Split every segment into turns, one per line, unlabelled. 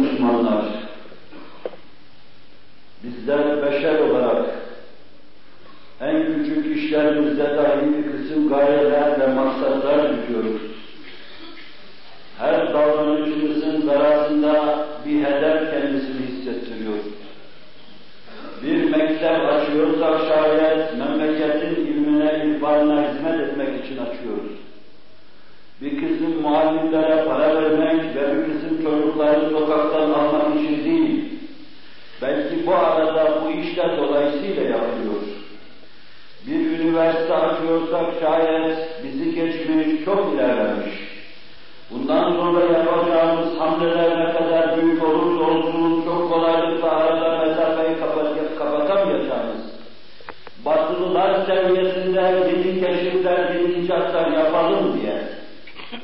Müslümanlar, bizler beşer olarak en küçük işlerimizde dahi bir kısım gayeler ve maksatlar biliyoruz. Her davranışımızın zararında bir hedef kendisini hissettiriyor. Bir mektep açıyorsak şayet memleketin ilmine, irfanına hizmet etmek için açıyoruz. Bir kısım muallimlere çocukları sokaktan almak için değil, belki bu arada bu işler dolayısıyla yapılıyor. Bir üniversite açıyorsak şayet bizi geçmiş, çok ilerlemiş. Bundan sonra yapacağımız hamleler ne kadar büyük olursa olsun çok kolaylıkla arada mesafeyi kapatamayacağımız, batılılar seviyesinde yeni keşifler, yeni icatlar yapalım diye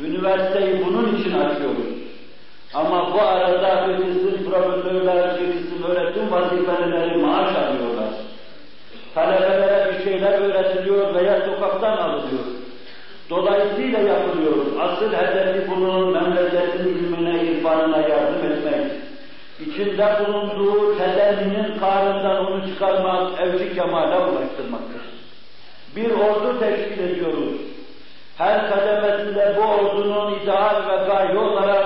üniversiteyi bunun. Ama bu arada bir kısım profesörler, bir öğretim vazifeleri maaş alıyorlar. Talebelere bir şeyler öğretiliyor veya sokaktan alınıyor. Dolayısıyla yapılıyor. Asıl hedefi bunun memleketin ilmine, irfanına yardım etmek. İçinde bulunduğu tedenninin karından onu çıkarmak, evci kemale ulaştırmaktır. Bir ordu teşkil ediyoruz. Her kademesinde bu ordunun ideal ve gaye olarak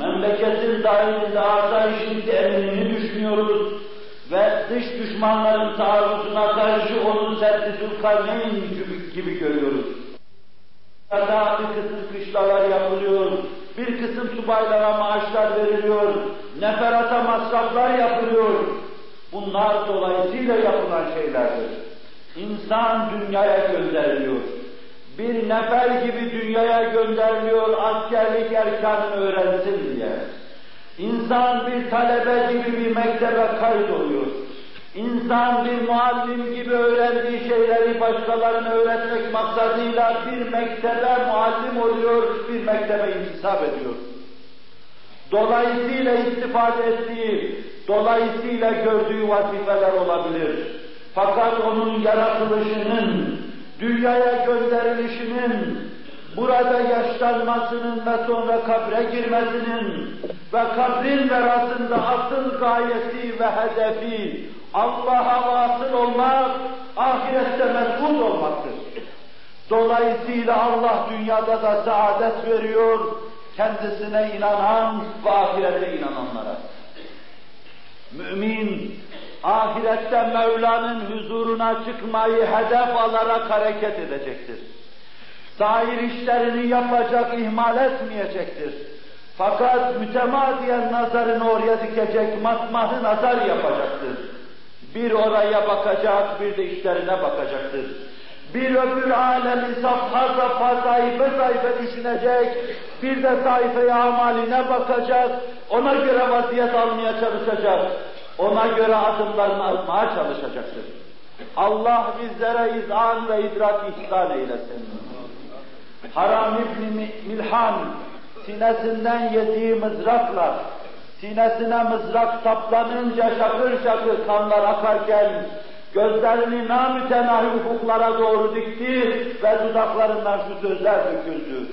memleketin dahilinde asayişin teminini düşünüyoruz ve dış düşmanların taarruzuna karşı onu serdi Zülkarneyn gibi, gibi görüyoruz. Hatta bir kısım kışlalar yapılıyor, bir kısım subaylara maaşlar veriliyor, neferata masraflar yapılıyor. Bunlar dolayısıyla yapılan şeylerdir. İnsan dünyaya gönderiliyor. Bir nefer gibi dünyaya gönderiliyor askerlik erkanını öğrensin diye. İnsan bir talebe gibi bir mektebe kaydoluyor. İnsan bir muallim gibi öğrendiği şeyleri başkalarına öğretmek maksadıyla bir mektebe muallim oluyor, bir mektebe intisap ediyor. Dolayısıyla istifade ettiği, dolayısıyla gördüğü vazifeler olabilir. Fakat onun yaratılışının, dünyaya gönderilişinin, burada yaşlanmasının ve sonra kabre girmesinin ve kabrin verasında asıl gayesi ve hedefi Allah'a vasıl olmak, ahirette mesut olmaktır. Dolayısıyla Allah dünyada da saadet veriyor, kendisine inanan ve ahirete inananlara. Mümin, ahirette Mevla'nın huzuruna çıkmayı hedef alarak hareket edecektir. Sair işlerini yapacak, ihmal etmeyecektir. Fakat mütemadiyen nazarını oraya dikecek, matmahı nazar yapacaktır. Bir oraya bakacak, bir de işlerine bakacaktır. Bir öbür alemi safha safha sayfa sayfa düşünecek, bir de sayfaya amaline bakacak, ona göre vaziyet almaya çalışacak, ona göre adımlarını atmaya çalışacaktır. Allah bizlere izan ve idrak ihsan eylesin. Haram İbni Milhan sinesinden yediği mızrakla sinesine mızrak saplanınca şakır şakır kanlar akarken gözlerini namütenahi ufuklara doğru dikti ve dudaklarından şu sözler döküldü.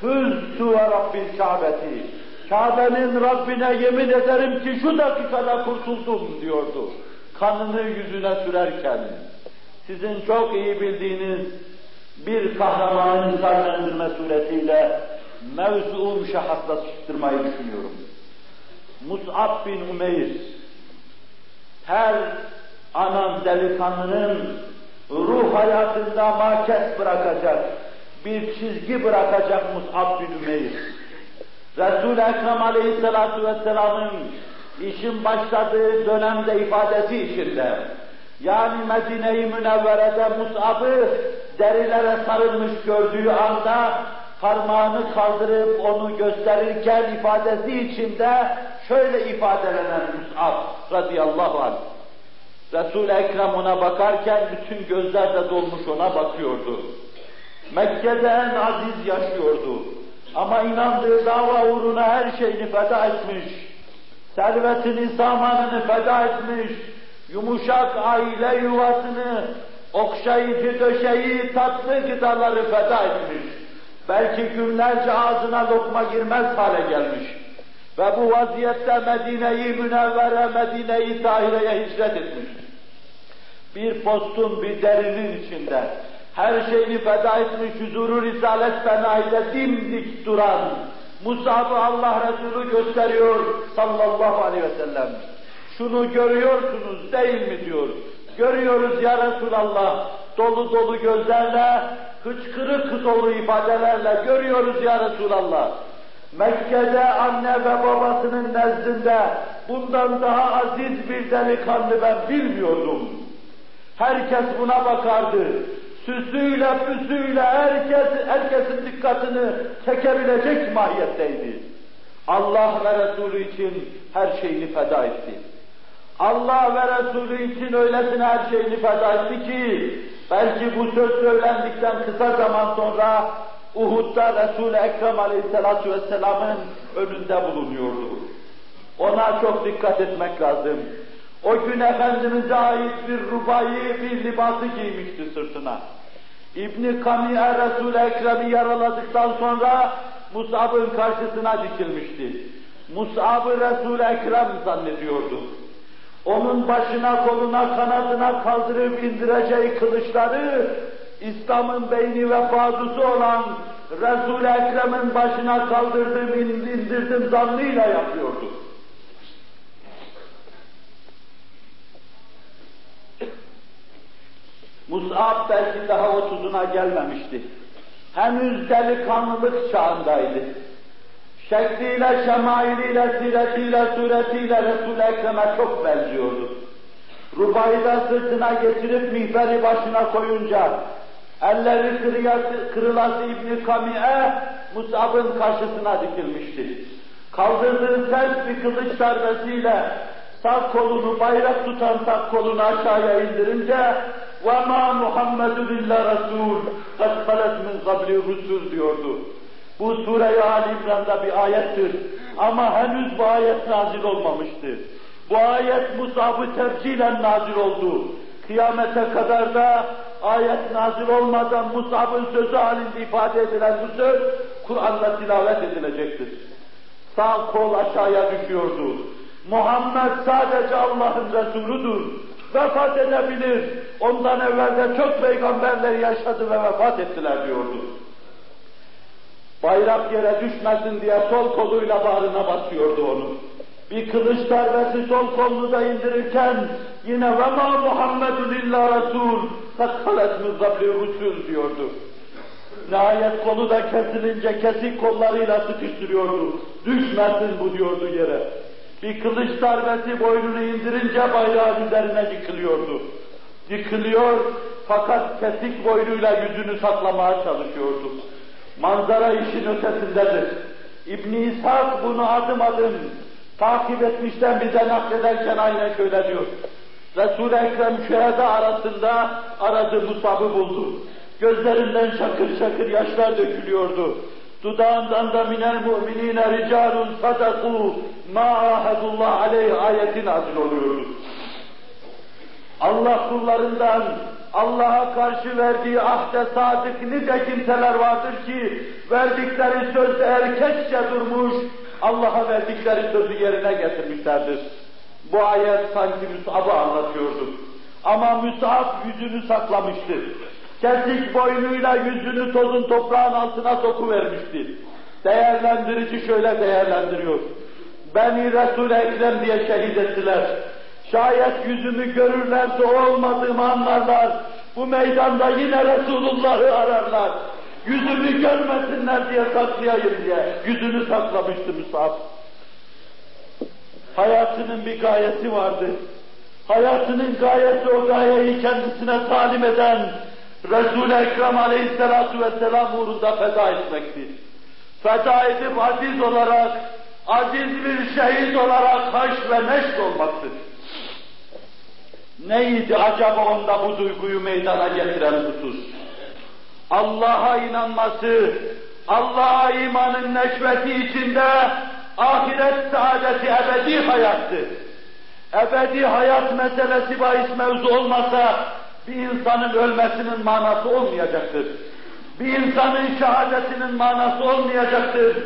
Fültü ve Rabbil Kâbeti. Kabe'nin Rabbine yemin ederim ki şu dakikada kurtuldum diyordu. Kanını yüzüne sürerken. Sizin çok iyi bildiğiniz bir kahramanın misallendirme suretiyle mevzuu müşahhaslaştırmayı düşünüyorum. Mus'ab bin Umeyr, her anan delikanlının ruh hayatında maket bırakacak, bir çizgi bırakacak Mus'ab bin Umeyr. Resul-i Ekrem Aleyhisselatü Vesselam'ın işin başladığı dönemde ifadesi içinde, yani Medine-i Münevvere'de Mus'ab'ı derilere sarılmış gördüğü anda parmağını kaldırıp onu gösterirken ifadesi içinde şöyle ifadelenen Mus'ab radıyallahu anh. Resul-i Ekrem ona bakarken bütün gözler de dolmuş ona bakıyordu. Mekke'de en aziz yaşıyordu. Ama inandığı dava uğruna her şeyini feda etmiş. Servetini, samanını feda etmiş. Yumuşak aile yuvasını, okşayıcı döşeyi, tatlı gıdaları feda etmiş. Belki günlerce ağzına lokma girmez hale gelmiş. Ve bu vaziyette Medine-i Münevvere, Medine-i Tahire'ye hicret etmiş. Bir postun, bir derinin içinde her şeyini feda etmiş huzuru Risalet Fenahi'de dimdik duran Musab'ı Allah Resulü gösteriyor sallallahu aleyhi ve sellem. Şunu görüyorsunuz değil mi diyor. Görüyoruz ya Resulallah. Dolu dolu gözlerle, hıçkırık dolu ifadelerle görüyoruz ya Resulallah. Mekke'de anne ve babasının nezdinde bundan daha aziz bir delikanlı ben bilmiyordum. Herkes buna bakardı. Süsüyle, püsüyle herkes, herkesin dikkatini çekebilecek mahiyetteydi. Allah ve Resulü için her şeyini feda etti. Allah ve Resulü için öylesine her şeyini feda etti ki, belki bu söz söylendikten kısa zaman sonra Uhud'da Resul-i Ekrem Aleyhisselatü Vesselam'ın önünde bulunuyordu. Ona çok dikkat etmek lazım. O gün Efendimiz'e ait bir rubayı, bir libası giymişti sırtına. İbni Kami'e Resul-i Ekrem'i yaraladıktan sonra Mus'ab'ın karşısına dikilmişti. Mus'ab'ı Resul-i Ekrem zannediyordu. Onun başına, koluna, kanadına kaldırıp indireceği kılıçları İslam'ın beyni ve fazusu olan Resul-i Ekrem'in başına kaldırdım, indirdim zannıyla yapıyordu. Mus'ab belki daha otuzuna gelmemişti. Henüz delikanlılık çağındaydı. Şekliyle, şemailiyle, siretiyle, suretiyle Resul-i Ekrem'e çok benziyordu. Rubayı da sırtına geçirip mihveri başına koyunca, elleri kırılası, kırılası İbn-i Kami'e Mus'ab'ın karşısına dikilmişti. Kaldırdığı sert bir kılıç darbesiyle sağ kolunu bayrak tutan sağ kolunu aşağıya indirince وَمَا مُحَمَّدٌ اِلَّا رَسُولٌ قَدْ خَلَتْ مِنْ قَبْلِ الرُّسُولُ diyordu. Bu Sure-i Ali İmran'da bir ayettir. Ama henüz bu ayet nazil olmamıştı. Bu ayet Musab'ı tercihle nazil oldu. Kıyamete kadar da ayet nazil olmadan Musab'ın sözü halinde ifade edilen bu söz Kur'an'la tilavet edilecektir. Sağ kol aşağıya düşüyordu. Muhammed sadece Allah'ın Resuludur. Vefat edebilir. Ondan evvel de çok peygamberler yaşadı ve vefat ettiler diyordu. Bayrak yere düşmesin diye sol koluyla bağrına basıyordu onu. Bir kılıç darbesi sol kolunu da indirirken yine ve ma Muhammedun illa Resul sakkalet müzzabli rusul diyordu. Nihayet kolu da kesilince kesik kollarıyla sıkıştırıyordu. Düşmesin bu diyordu yere. Bir kılıç darbesi boynunu indirince bayrağın üzerine yıkılıyordu. Yıkılıyor fakat kesik boynuyla yüzünü saklamaya çalışıyordu. Manzara işin ötesindedir. ibn İshak bunu adım adım takip etmişten bize naklederken aynen şöyle diyor. Resul-i Ekrem şüheda arasında aradı Musab'ı buldu. Gözlerinden şakır şakır yaşlar dökülüyordu. Dudağından da minel mu'minine ricalun sadaku ma ahadullah aleyh ayeti nazil oluyordu. Allah kullarından Allah'a karşı verdiği ahde sadık nice kimseler vardır ki verdikleri sözde erkekçe durmuş, Allah'a verdikleri sözü yerine getirmişlerdir. Bu ayet sanki Mus'ab'ı anlatıyordu. Ama Mus'ab yüzünü saklamıştı. Kesik boynuyla yüzünü tozun toprağın altına sokuvermişti. Değerlendirici şöyle değerlendiriyor. Beni Resul-i Ekrem diye şehit ettiler. Şayet yüzümü görürlerse olmadığımı anlarlar. Bu meydanda yine Resulullah'ı ararlar. Yüzümü görmesinler diye saklayayım diye. Yüzünü saklamıştı Musab. Hayatının bir gayesi vardı. Hayatının gayesi o gayeyi kendisine talim eden Resul-i Ekrem aleyhissalatu vesselam uğrunda feda etmekti. Feda edip aziz olarak, aziz bir şehit olarak haş ve neşt olmaktır. Neydi acaba onda bu duyguyu meydana getiren husus? Allah'a inanması, Allah'a imanın neşveti içinde ahiret saadeti ebedi hayattı. Ebedi hayat meselesi bahis mevzu olmasa bir insanın ölmesinin manası olmayacaktır. Bir insanın şehadetinin manası olmayacaktır.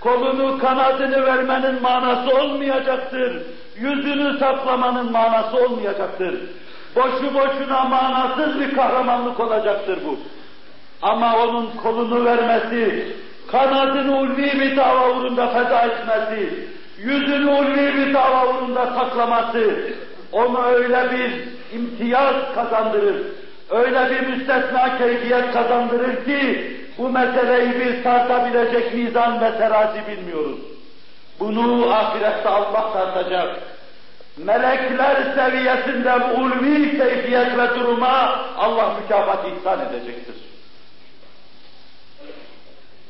kolunu kanadını vermenin manası olmayacaktır. Yüzünü saklamanın manası olmayacaktır. Boşu boşuna manasız bir kahramanlık olacaktır bu. Ama onun kolunu vermesi, kanadını ulvi bir dava uğrunda feda etmesi, yüzünü ulvi bir dava uğrunda saklaması, onu öyle bir imtiyaz kazandırır, öyle bir müstesna keyfiyet kazandırır ki, bu meseleyi biz tartabilecek mizan ve terazi bilmiyoruz. Bunu ahirette Allah tartacak. Melekler seviyesinde bu ulvi keyfiyet ve duruma Allah mükafat ihsan edecektir.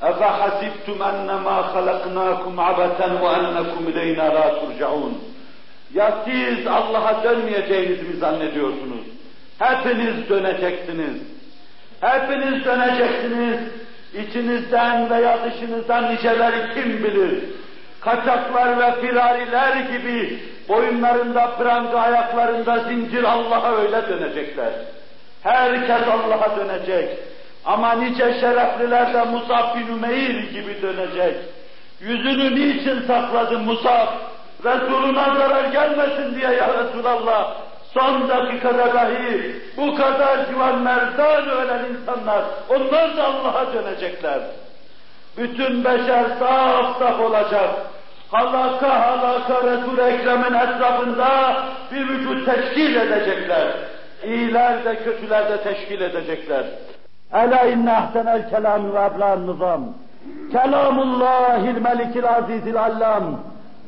اَفَحَسِبْتُمْ اَنَّمَا خَلَقْنَاكُمْ عَبَثًا وَاَنَّكُمْ اِلَيْنَا لَا تُرْجَعُونَ ya siz Allah'a dönmeyeceğinizi mi zannediyorsunuz? Hepiniz döneceksiniz. Hepiniz döneceksiniz. İçinizden veya dışınızdan niceleri kim bilir? Kaçaklar ve firariler gibi boyunlarında pranga, ayaklarında zincir Allah'a öyle dönecekler. Herkes Allah'a dönecek. Ama nice şerefliler de Musab bin Ümeyr gibi dönecek. Yüzünü niçin sakladın Musab? Resuluna zarar gelmesin diye ya Resulallah. Son dakikada dahi bu kadar civan merdan ölen insanlar, onlar da Allah'a dönecekler. Bütün beşer saf saf olacak. Halaka halaka Resul-i Ekrem'in etrafında bir vücut teşkil edecekler. İyiler de kötüler de teşkil edecekler. Ela inne ahsenel kelam ve eblan nizam. Kelamullahil melikil azizil allam.